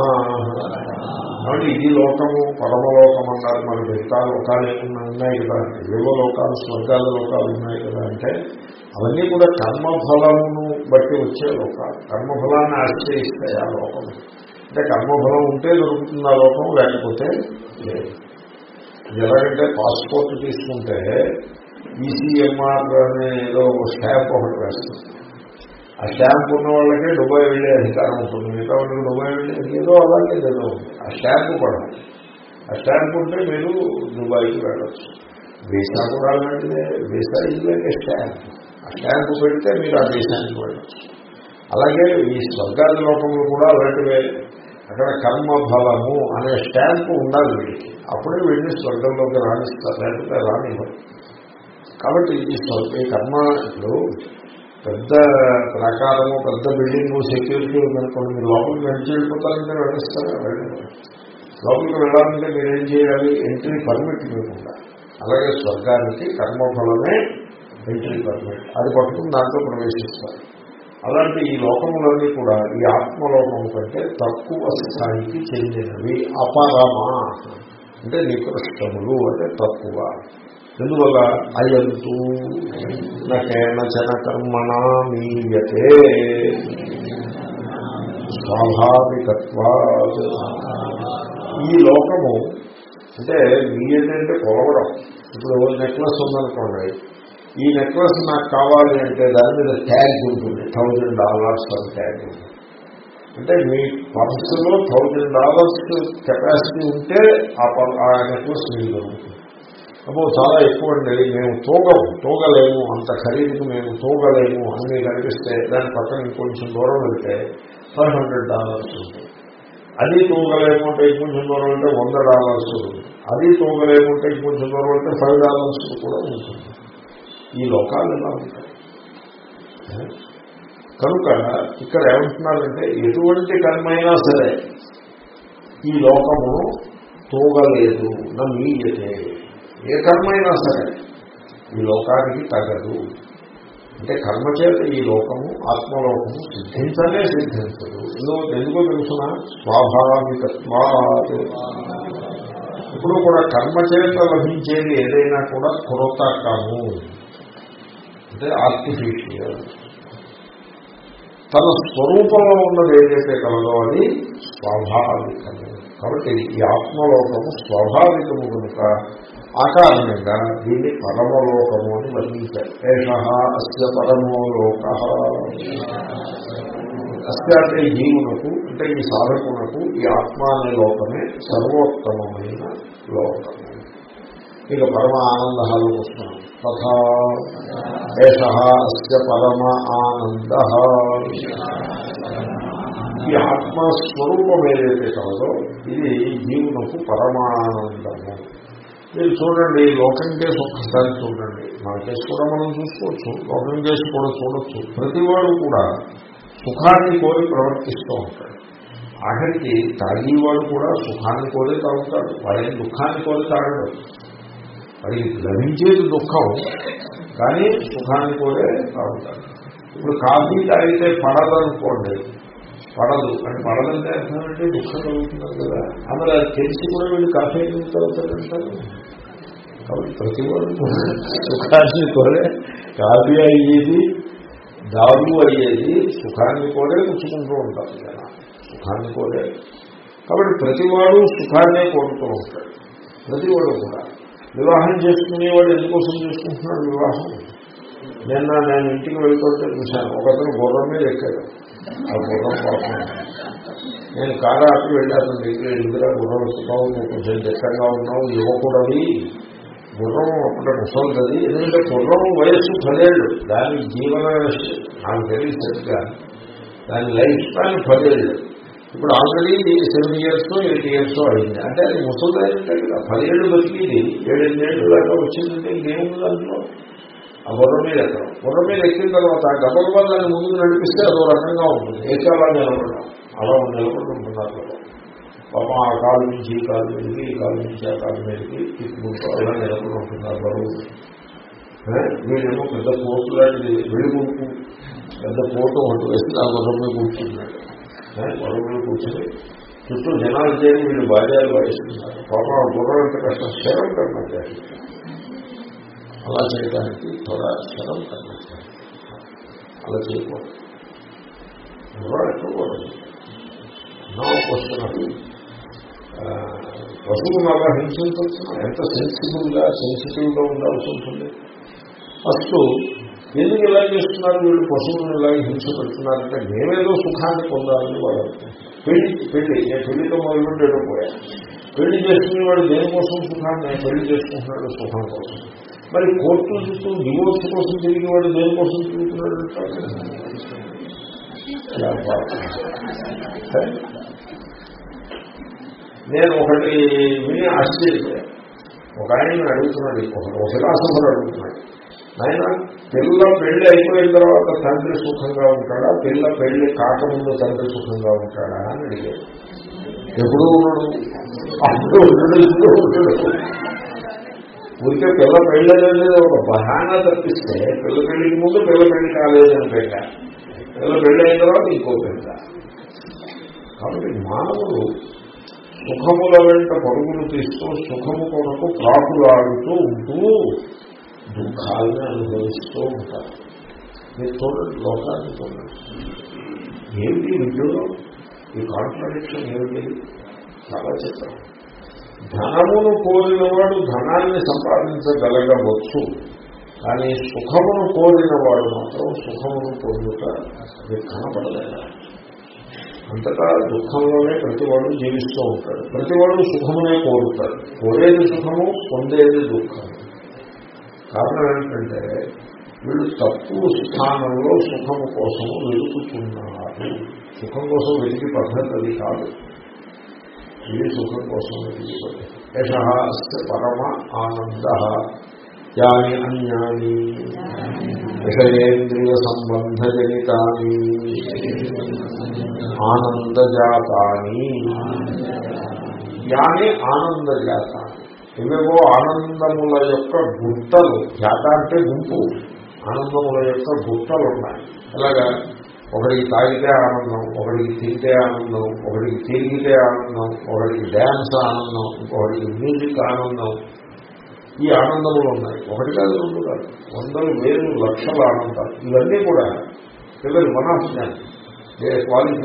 కాబట్టి ఇది లోకము పరమలోకం అన్నారు మన మిగతా లోకాలు ఏమన్నా ఉన్నాయి కదా. ఏవో లోకాలు స్వర్గాల లోకాలు ఉన్నాయి కదా అంటే అవన్నీ కూడా కర్మఫలమును బట్టి వచ్చే లోకాలు. కర్మఫలాన్ని ఆశ్రయిస్తాయి ఆ లోకం అంటే కర్మఫలం ఉంటే దొరుకుతుంది ఆ లోకం లేకపోతే లేదు. ఎలాగంటే పాస్పోర్ట్ తీసుకుంటే ఈసీఎంఆర్ అనే ఏదో స్టాంప్ ఒకటి వేస్తుంది ఆ స్టాంప్ ఉన్న వాళ్ళకే దుబాయ్ వెళ్ళే అధికారం ఉంటుంది. మిగతా వాళ్ళకి దుబాయ్ వెళ్ళే ఏదో అలాగే ఏదో ఆ స్టాంప్ కూడా. ఆ స్టాంప్ ఉంటే మీరు దుబాయ్కి వెళ్ళచ్చు. వీసా కూడా అలాంటిదే. వీసా ఇదిలాగే స్టాంప్ ఆ స్టాంప్ పెడితే మీరు ఆ దేశానికి వెళ్ళచ్చు. అలాగే ఈ స్వర్గాది లోకంలో కూడా అలాంటివే. అక్కడ కర్మఫలము అనే స్టాంపు ఉండాలి వీడికి అప్పుడే వీడిని స్వర్గంలోకి రాణిస్తారు లేకపోతే రానివ్వరు. కాబట్టి ఈ స్వర్గ కర్మ ఇప్పుడు పెద్ద ప్రకారము పెద్ద బిల్డింగ్ సెక్యూరిటీ ఉందనుకోండి మీరు లోపలికి నడిచి వెళ్ళిపోతారంటే వెళ్ళిస్తారా? లోపలికి వెళ్ళాలంటే మీరేం చేయాలి? ఎంట్రీ పర్మిట్ లేకుండా అలాగే స్వర్గానికి కర్మఫలమే ఎంట్రీ పర్మిట్. అది పట్టుకుని దాంట్లో ప్రవేశిస్తారు. అలాంటి ఈ లోకములన్నీ కూడా ఈ ఆత్మలోకం కంటే తక్కువ స్థాయికి చెందినవి. అపరమా. అంటే నికృష్టములు అంటే తక్కువ. ఎందువల్ల అయంతు నకేనచన కర్మణ మీయతే స్వాభావికత్వా ఈ లోకము అంటే మీయతే అంటే కొలవడం. ఇప్పుడు నెక్లెస్ ఉందనుకోండి ఈ నెక్లెస్ నాకు కావాలి అంటే దాని మీద ట్యాగ్ ఉంటుంది థౌజండ్ డాలర్స్ అని ట్యాగ్ అంటే మీ పర్సులో థౌజండ్ డాలర్స్ కెపాసిటీ ఉంటే ఆ ఆ నెక్లెస్ మీకు దొరుకుతుంది అబ్బో చాలా ఎక్కువ అండి. మేము తోగము. తోగలేము. అంత ఖరీదుకు మేము తోగలేము అని మీకు అనిపిస్తే దాని పక్కన ఇంకొంచెం దూరం వెళ్తే ఫైవ్ హండ్రెడ్ డాలర్స్ ఉంది. అది తోగలేము అంటే ఇంకొంచెం దూరం అంటే వంద డాలర్స్ అది తోగలేము అంటే ఇంకొంచెం దూరం అంటే ఫైవ్ డాలర్స్ కూడా ఉంటుంది. ఈ లోకాలు ఎలా ఉంటాయి? కనుక ఇక్కడ ఏమంటున్నారంటే ఎటువంటి కర్మైనా సరే ఈ లోకమును తోగలేదు నా మీయతే ఏ కర్మైనా సరే ఈ లోకానికి తగదు. అంటే కర్మ చేత ఈ లోకము ఆత్మలోకము సిద్ధించలే సిద్ధించదు. ఎందుకో ఎందుకో తెలుసిన? స్వాభావికత్వా ఇప్పుడు కూడా కర్మ చేత లభించేది ఏదైనా కూడా కృతకము అంటే ఆర్టిఫిషియల్ తన స్వరూపంలో ఉన్నది ఏదైతే కలదో అది స్వాభావికము. కాబట్టి ఈ ఆత్మలోకము స్వాభావికము కనుక ఆ కారణంగా దీన్ని పరమలోకము అని వర్ణించారు. ఏష అస్య పరమోలోక అస్య అంటే జీవునకు అంటే ఈ సాధకునకు ఈ ఆత్మ అనే లోకమే సర్వోత్తమైన లోకము ఇక పరమ ఆనందాలు వస్తున్నాం తథా ఏష అస్య పరమ ఆనంద. ఈ ఆత్మస్వరూపం ఏదైతే కలదో ఇది జీవునకు పరమానందము. మీరు చూడండి లోకం కేసు ఒక్కసారి చూడండి. మన కేసు కూడా మనం చూసుకోవచ్చు లోకం కేసు కూడా చూడొచ్చు. ప్రతివాడు కూడా సుఖాన్ని కోరి ప్రవర్తిస్తూ ఉంటాడు. ఆఖరికి తాగేవాడు కూడా సుఖాన్ని కోరే తాగుతాడు వాడిని దుఃఖాన్ని కోరి తాగడు. వాడికి లభించేది దుఃఖం కానీ సుఖాన్ని కోరే తాగుతాడు. ఇప్పుడు కాఫీ తాగితే పడదనుకోండి పడదు. అంటే పడదంటే అర్థమంటే దుఃఖం కలుగుతున్నారు కదా. అందులో అది తెలిసి కూడా వీళ్ళు కాఫీ ఎందుకు తాగుతారంటారు కాబట్టి ప్రతి వాడు సుఖాన్ని కోరే. కాఫీ అయ్యేది దారు అయ్యేది సుఖాన్ని కోరే పుచ్చుకుంటూ ఉంటారు కదా సుఖాన్ని కోరే. కాబట్టి ప్రతివాడు సుఖాన్నే కోరుతూ ఉంటాడు. ప్రతివాడు కూడా. వివాహం చేసుకునేవాడు ఎందుకోసం చేసుకుంటున్నాడు? వివాహం. నిన్న నేను ఇంటికి వెళ్తుంటే చూశాను. ఒకతను గుర్రం మీద ఎక్కాడు. ఆ గుర్రం పాపం. నేను కారు వెళ్ళాను దగ్గర ఎదురా గుర్రం వస్తున్నావు కొంచెం దట్టంగా ఉన్నావు యువకుడవి గుర్రం అప్పుడు ముసలిది ఎందుకంటే గుర్రం వయస్సు పదేళ్ళు. దాని జీవన నాకు తెలియదు దాని లైఫ్ స్పాన్ పదేళ్ళు. ఇప్పుడు already seven years eight years అయింది. అంటే అది ముసలిదంటే కదా. పదేళ్ళు బతికిది. ఏడెనిమిదేళ్ళు దాకా వచ్చిందంటే ఇంకేముంది దాంట్లో ఆ బుర్ర మీద ఎక్కడం. బుర్ర మీద ఎక్కిన తర్వాత ఆ గబల వల్ల ముందుకు నడిపిస్తే అదో రకంగా ఉంటుంది. ఏకాలా నిలబడడం అలా నిలబడుకుంటున్నారు పాపం ఆ కాలు నుంచి ఈ కాలు మీదకి ఈ కాలు నుంచి ఆ కాలు మీదకి తీసుకుంటూ అలా నిలబడుకుంటున్నారు బరువు వీళ్ళేమో పెద్ద కోటు లాంటిది వెలుగుంపు పెద్ద కోటు ఒకటి వేసి ఆ బుర్ర మీద కూర్చున్నాడు గుర్రం మీద కూర్చుని చుట్టూ జనాలు చేరి వీళ్ళు బాధ్యాలు వహిస్తున్నారు. పాపం ఆ గుర్రం ఎంత కష్టం. స్థిరం కన్నా అలా చేయడానికి త్వర స్థలం కన్నా అలా చేయకూడదు. గుర్రం ఎక్కకూడదు నా క్వశ్చన్ అది. పశువును అలా హింసించవచ్చు ఎంత సెన్సిబుల్గా సెన్సిటివ్గా ఉండాల్సి ఉంటుంది? ఫస్ట్ ఎందుకు ఇలా చేస్తున్నారు? వీళ్ళు పశువులను ఇలా హింస పెడుతున్నారంటే మేమేదో సుఖాన్ని పొందాలని వాళ్ళు పెళ్ళి పెళ్ళి నేను పెళ్ళితో మొదలుపెట్టేటో పోయా. పెళ్ళి చేసుకునేవాడు దేనికోసం సుఖాన్ని? నేను పెళ్ళి చేసుకుంటున్నాడు సుఖం కోసం. మరి కోర్టు చుట్టూ డివోర్స్ కోసం తిరిగేవాడు దేనికోసం తిరుగుతున్నాడు నేను ఒకటి విని ఆశ్చర్యపోయాను. ఒక ఆయన అడుగుతున్నాడు ఒక ఫిలాసఫర్ అడుగుతున్నాడు. ఆయన పిల్ల పెళ్ళి అయిపోయిన తర్వాత తండ్రి సుఖంగా ఉంటాడా? పిల్ల పెళ్ళి కాకముందు తండ్రి సుఖంగా ఉంటాడా అని అడిగాడు. ఎప్పుడు ఉన్నాడు? అప్పుడు ఉండడు ఇప్పుడు ఊరికే పిల్ల పెళ్ళి ఒక బహానా తప్పిస్తే పిల్ల పెళ్ళికి ముందు పిల్ల పెళ్ళి కాలేదని పెట్ట. పిల్ల పెళ్ళి అయిన తర్వాత ఇంకో పెద్ద. కాబట్టి మానవుడు సుఖముల వెంట పరుగులు తీస్తూ సుఖము కొరకు ప్రాకులాడుతూ ఉంటూ దుఃఖాలను అనుభవిస్తూ ఉంటారు మీరు చూడండి లోకాన్ని చూడండి ఏమిటి విద్యలో ఈ కాంట్రడిక్షన్ ఏమిటి? చాలా చిత్రం. ధనమును కోరినవాడు ధనాన్ని సంపాదించగలగవచ్చు. కానీ సుఖమును కోరినవాడు మాత్రం సుఖమును పొందుట మీకు కనపడలేదా. అంతటా దుఃఖంలోనే ప్రతివాడు జీవిస్తూ ఉంటాడు. ప్రతివాడు సుఖమునే కోరుతాడు. కోరేది సుఖము పొందేది దుఃఖం. కారణం ఏంటంటే వీళ్ళు తక్కువ స్థానంలో సుఖము కోసము వెతుకుతున్నారు. సుఖం కోసం వెతికి పద్ధతి అది కాదు. ఇది సుఖం కోసం వెతికి యశ పరమ ఆనంద. యాని అన్యాని. విషయేంద్రియ సంబంధజనితాని. ఆనందజాతాని. యాని ఆనందజాతాని. ఇవేవో ఆనందముల యొక్క గుట్టలు జాత అంటే గుంపు. ఆనందముల యొక్క గుట్టలు ఉన్నాయి అలాగా ఒకడికి తాగితే ఆనందం ఒకడికి తింటే ఆనందం ఒకడికి తిరిగితే ఆనందం ఒకడికి డ్యాన్స్ ఆనందం ఇంకొకడికి మ్యూజిక్ ఆనందం. ఈ ఆనందములు ఉన్నాయి. ఒకటి కాదు రెండు కాదు. వందలు వేలు లక్షల ఆనందాలు. ఇవన్నీ కూడా పిల్లలు one of them quality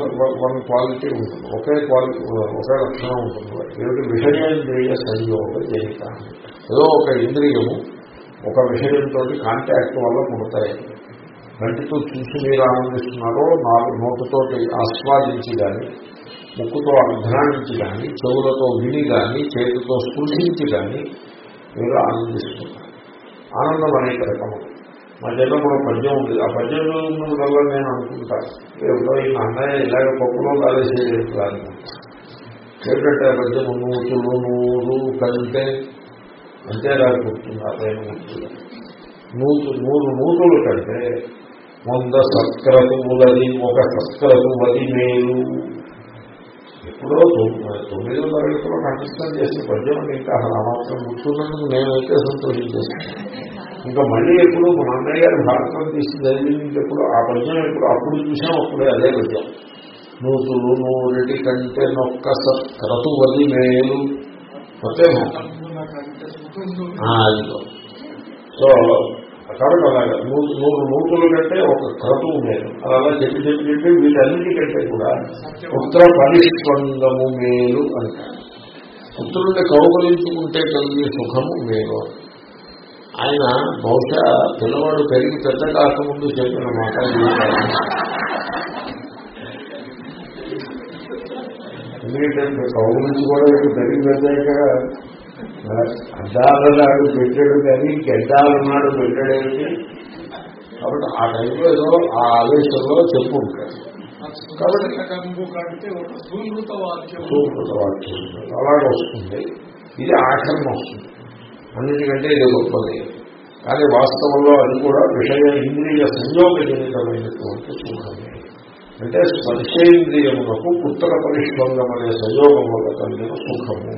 one quality ఉంటుంది. ఒకే క్వాలిటీ ఒకే లక్షణం ఉంటుంది. ఏమిటి విషయేంద్రియ సంయోగ జయిత ఏదో ఒక ఇంద్రియము ఒక విషయంతో కాంటాక్ట్ వల్ల పుడతాయి. కంటితో చూసి మీరు ఆనందిస్తున్నారో నాలుగు నోటుతోటి ఆస్వాదించి కానీ ముక్కుతో అధ్రానించి కానీ చెవులతో విని కానీ చేతితో స్పృశించి కానీ మీరు ఆనందిస్తున్నారు. ఆనందం అనేక రకము. మా చిన్నప్పుడు పద్యం ఉంది. ఆ పద్యం వల్ల నేను అనుకుంటాను ఏదో అన్నయ్య ఇలాగ పప్పులో కాలేసేది ఏంటంటే పద్యం? నూతులు నూరు కంటే అంతేలా నాకు నూతు నూరు నూతులు కంటే వంద సత్క్రతువులది ఒక సత్క్రతువది మేలు. ఎప్పుడో తొమ్మిదో తరగతిలో కంఠస్థం చేసిన పద్యం ఇంకా అసలు మాత్రం గుర్తున్నందుకు నేనైతే సంతోషించేస్తాను ఇంకా మళ్ళీ ఎప్పుడు మా అన్నయ్య గారు భారతం తీసి చదివినప్పుడు ఆ పద్యం ఎప్పుడు అప్పుడు చూసాం అప్పుడే అదే పద్యం నూతులు నూరిటి కంటే నొక్క క్రతువది మేలు. కొత్త సో కాబట్టి అలాగా నూరు నూరు నూతుల కంటే ఒక క్రతువు మేలు అలా చెప్పి చెప్పి చెప్పి వీటన్నిటికంటే కూడా ఉత్తర పరిష్పందము మేలు అంటారు. పుత్రుడిని కౌగలించుకుంటే కలిగే సుఖము మేలు. ఆయన బహుశా పిల్లవాడు పెరిగి పెద్ద కాకముందు చెప్పిన మాట ఎందుకంటే కౌగులించి కూడా పెరిగి పెద్ద అద్దాలలాడు పెట్టాడు కానీ గడ్డాలున్నాడు పెట్టాడేమిటి కాబట్టి ఆ టైంలో ఏదో ఆ ఆవేశంలో చెప్పు ఉంటాడు. కాబట్టి సూకృత వాక్యం అలాగే వస్తుంది. ఇది ఆక్రమం వస్తుంది. అన్నిటికంటే ఇది గొప్పది. కానీ వాస్తవంలో అది కూడా విషయ ఇంద్రియ సంయోగజనితమైనటువంటి సుఖమే అంటే స్పర్శేంద్రియములకు పుత్ర పరిష్బంధం అనే సంయోగం వల్ల కలిగిన సుఖము.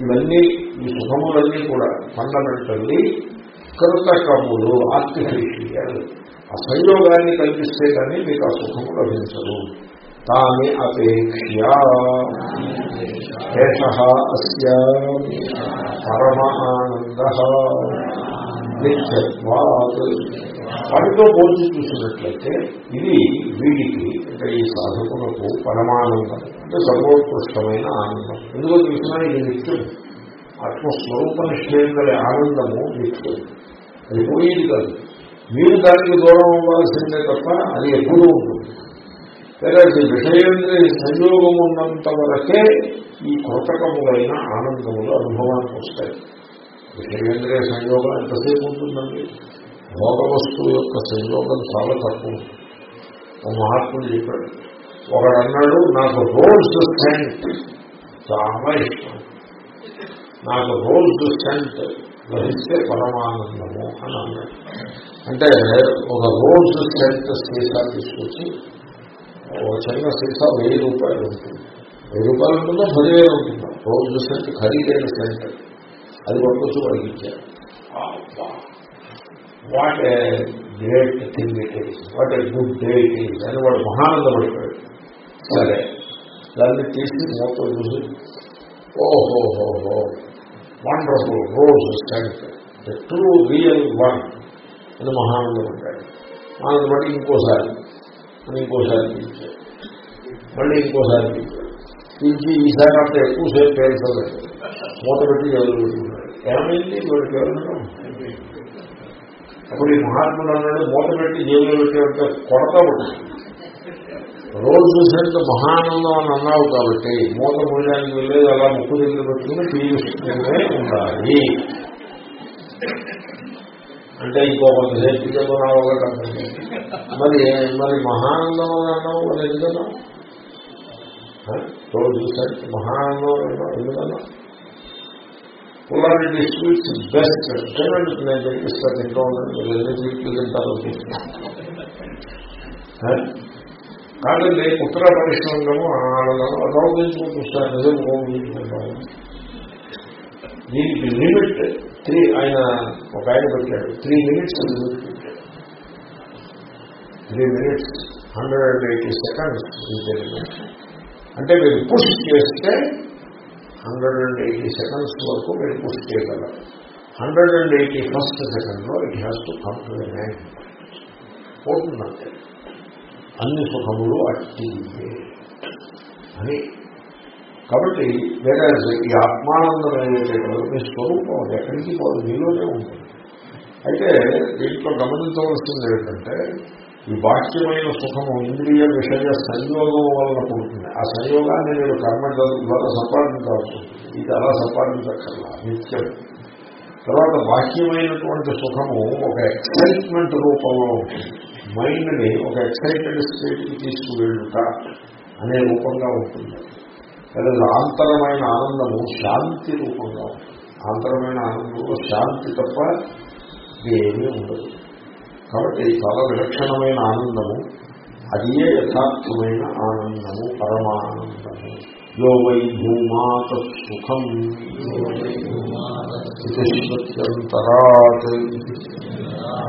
ఇవన్నీ ఈ సుఖములన్నీ కూడా ఫండమెంటల్లీ కృతకములు ఆర్టిఫిషియల్ ఆ సంయోగాన్ని కల్పిస్తే కానీ మీకు ఆ సుఖము లభించదు. తాని అపేక్ష ఏష అస్య. పరమ ఆనంద. నిత్యత్వాత్. వాటితో పోల్చి చూసినట్లయితే ఇది వీడికి ఇక్కడ ఈ సాధకులకు పరమానందం అంటే సర్వోత్కృష్టమైన ఆనందం. ఎందుకో చూసినా ఇది నిత్యం. ఆత్మస్వరూప నిష్ఠేందరి ఆనందము నిత్యం. అది పోయేది కాదు. మీరు దానికి దూరం అవ్వాల్సిందే తప్ప అది ఎప్పుడూ ఉంటుంది లేదా విషయేంద్రియ సంయోగం ఉన్నంత వరకే ఈ కృతకములైన ఆనందములు అనుభవానికి వస్తాయి. విషయేంద్రియ సంయోగం ఎంతసేపు ఉంటుందండి? భోగ వస్తువు యొక్క సంయోగం చాలా తక్కువ. ఉంటుంది ఒక మహాత్ముడు చెప్పాడు. ఒకడు అన్నాడు నాకు రోల్స్ సెంట్ చాలా ఇష్టం. నాకు రోల్స్ సెంట్ గ్రహిస్తే పరమానందము అని అన్నాడు. అంటే ఒక రోజు సెంట్ సీసా తీసుకొచ్చి ఒక చిన్న సీసా వెయ్యి రూపాయలు ఉంటుంది. వెయ్యి రూపాయలు ఉంటుందో పదివేలు ఉంటుందో. రోజు సెంట్ ఖరీదైన సెంట్ అది పట్టుకొచ్చి వాడికి ఇచ్చారు. What a great thing it is what a good day it is అని వాడు మహానందపడిపోయాడు. సరే. దాన్ని తీసి మొత్తం చూసి ఓహోహోహో wonderful rose the true real one అని మహానందపడ్డాడు మహానందపడి ఇంకోసారి అని ఇంకోసారి పిలిచాడు. మళ్ళీ ఇంకోసారి పిలిచాడు. పిలిచి ఈసారి అంత ఎక్కువసేపు పేర్చలేదు మూత పెట్టి జల్లు పెట్టుకున్నాడు ఏమైంది? వాడికి వెళ్ళడం అప్పుడు ఈ మహాత్ముడు అన్నాడు మూత పెట్టి జైల్లో పెట్టేంటే కొడత ఉంటుంది రోజు చూసేంత మహానందం అని అన్నావు కాబట్టి మూత మూల్యానికి వెళ్ళేది అలా ముక్కు దగ్గర పెట్టుకుని పీలుస్తూనే ఉండాలి. అంటే ఇంకో కొంతసేపు చెప్పిన వల్ల మరి మరి మహానందం అని అన్నావు మరి ఎందుకన్నా రోజు చూసేంత మహానందం ఎందుకన్నా పుల్లారెడ్డి స్వీట్స్ బెస్ట్ తినండి నేను చెప్పిస్తాను తింటూ ఉన్నాను మీరు ఎన్ని స్వీట్లు తింటారో కాదండి ఉత్తర పరిశ్రమము ఆనందము అదౌపించుకుంటూ చూస్తాను నిజం ఉపయోగించుకుంటాము దీనికి లిమిట్ త్రీ ఆయన ఒక ఆయన పెట్టాడు త్రీ మినిట్స్ లిమిట్ పెట్టాడు three minutes hundred and eighty seconds అంటే మీరు పుష్ చేస్తే హండ్రెడ్ అండ్ ఎయిటీ సెకండ్స్ వరకు మీరు పుష్ చేయగలరు. హండ్రెడ్ అండ్ ఎయిటీ ఫస్ట్ సెకండ్లో it has to come to hand పోతుందంటే అన్ని సుఖములు అట్టి. అని. కాబట్టి వేరే ఈ ఆత్మానందం ఏదైతే కలదో మీ స్వరూపం ఎక్కడికి పోదు మీలోనే ఉంటుంది. అయితే దీంట్లో గమనించవలసింది ఏంటంటే ఈ బాహ్యమైన సుఖము ఇంద్రియ విషయ సంయోగం వలన పుడుతుంది. ఆ సంయోగాన్ని నేను కర్మ ద్వారా సంపాదించాల్సి ఇది అలా సంపాదించక్కర్లా నిత్యం. తర్వాత బాహ్యమైనటువంటి సుఖము ఒక ఎక్సైట్మెంట్ రూపంలో ఉంటుంది. మైండ్ని ఒక ఎక్సైటెడ్ స్టేట్కి తీసుకువెళ్ళుట అనే రూపంగా ఉంటుంది. లేదా ఆంతరమైన ఆనందము శాంతి రూపంగా ఉంటుంది. ఆంతరమైన ఆనందంలో శాంతి తప్ప ఏమీ ఉండదు. కాబట్టి చాలా విలక్షణమైన ఆనందము. అదియే యథార్థమైన ఆనందము పరమానందము. యో వై భూమా తత్సుఖం సత్యంతరాత్.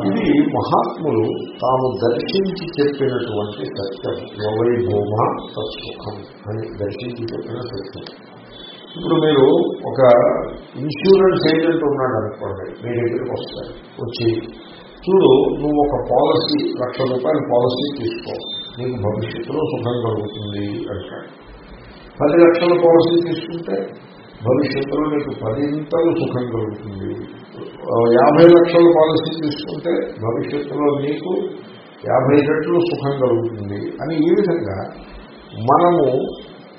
ఇది మహాత్ములు తాము దర్శించి చెప్పినటువంటి సత్యం. యో వై భూమా తత్సుఖం అని దర్శించి చెప్పిన సత్యం. ఇప్పుడు మీరు ఒక ఇన్సూరెన్స్ ఏజెంట్ ఉన్నాడు అనుకోండి మీ దగ్గరికి వస్తారు. వచ్చి చూడు నువ్వు ఒక పాలసీ లక్ష రూపాయల పాలసీ తీసుకో. నీకు భవిష్యత్తులో సుఖం కలుగుతుంది అంటాడు. పది లక్షల పాలసీ తీసుకుంటే భవిష్యత్తులో నీకు పదింతలు సుఖం కలుగుతుంది. యాభై లక్షల పాలసీ తీసుకుంటే భవిష్యత్తులో నీకు యాభై రెట్లు సుఖం కలుగుతుంది అని ఈ విధంగా మనము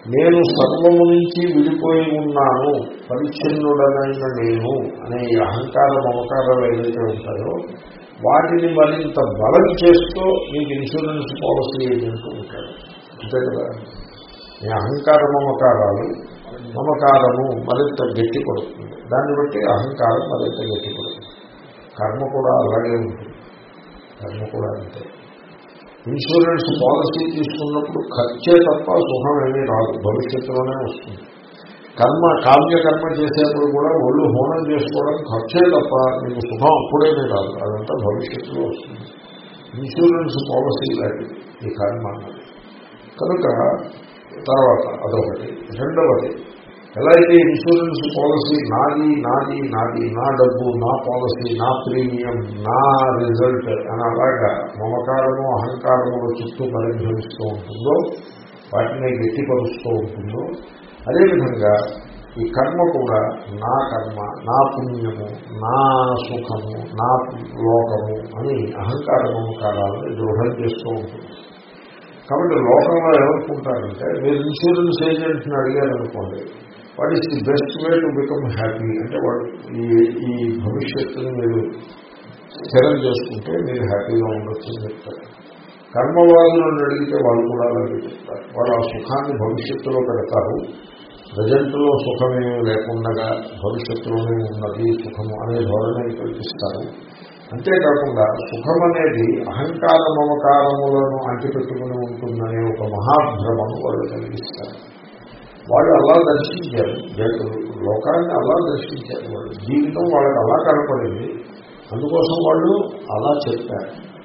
నేను సర్వము నుంచి విడిపోయి ఉన్నాను పరిచ్ఛిన్నుడనైన నేను అనే అహంకార మమకారాలు ఏదైతే ఉంటాయో వాటిని మరింత బలం చేస్తూ మీకు ఇన్సూరెన్స్ పాలసీ ఏజెంట్ ఉంటాడు అంతే కదా? మీ అహంకార మమకారాలు మమకారము మరింత గట్టి పడుతుంది. దాన్ని బట్టి అహంకారం మరింత గట్టి పడుతుంది. కర్మ కూడా అలాగే ఉంటుంది. కర్మ కూడా అంతే. ఇన్సూరెన్స్ పాలసీ తీసుకున్నప్పుడు ఖర్చే తప్ప సుఖం ఏమీ రాదు. భవిష్యత్తులోనే వస్తుంది. కర్మ కామ్యకర్మ చేసేప్పుడు కూడా ఒళ్ళు హోనం చేసుకోవడం ఖర్చే తప్ప మీకు సుఖం అప్పుడేనే కాదు అదంతా భవిష్యత్తులో వస్తుంది. ఇన్సూరెన్స్ పాలసీ లాంటిది. ఈ కర్మ కనుక తర్వాత అదొకటి. రెండవది ఎలా అయితే ఇన్సూరెన్స్ పాలసీ నాది నాది నాది నా డబ్బు నా పాలసీ నా ప్రీమియం నా రిజల్ట్ అని అలాగా మమకారము అహంకారము చుట్టూ పరిభ్రమిస్తూ ఉంటుందో వాటిని గట్టిపరుస్తూ ఉంటుందో అదేవిధంగా ఈ కర్మ కూడా నా కర్మ నా పుణ్యము నా సుఖము నా లోకము అని అహంకార మమకారాలను దృఢం చేస్తూ ఉంటుంది. కాబట్టి లోకంలో ఏమనుకుంటారంటే మీరు ఇన్సూరెన్స్ ఏజెంట్ని అడిగారనుకోండి what is the best way to become happy? అంటే ఈ ఈ భవిష్యత్తుని మీరు స్థిరం చేసుకుంటే మీరు హ్యాపీగా ఉండొచ్చు అని చెప్తారు. కర్మవాదులను అడిగితే వాళ్ళు కూడా అలాగే చెప్తారు. వాళ్ళు ఆ సుఖాన్ని భవిష్యత్తులో పెడతారు. ప్రజెంట్లో సుఖమేమి లేకుండా భవిష్యత్తులోనే ఉన్నది సుఖము అనే ధోరణి కల్పిస్తారు. అంతేకాకుండా సుఖం అనేది అహంకార మమకారములను అంటిపెట్టుకుని ఉంటుందనే ఒక మహాభ్రమను వాళ్ళు కలిగిస్తారు. వాళ్ళు అలా దర్శించారు. లోకాన్ని అలా దర్శించారు వాళ్ళు. జీవితం వాళ్ళకి అలా కనపడింది. అందుకోసం వాళ్ళు అలా చెప్పారు.